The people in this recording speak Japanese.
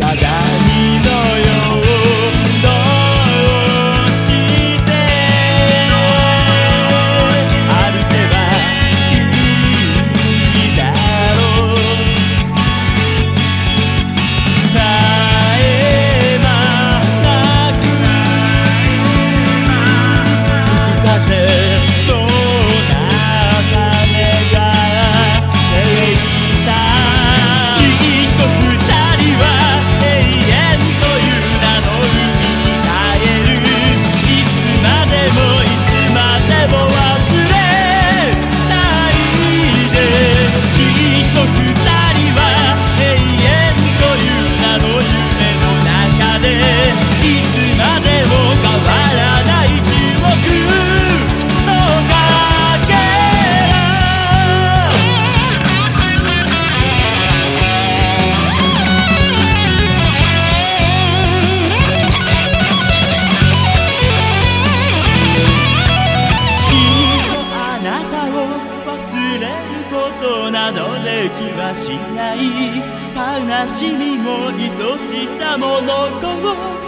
などできはしない。悲しみも愛しさも残っ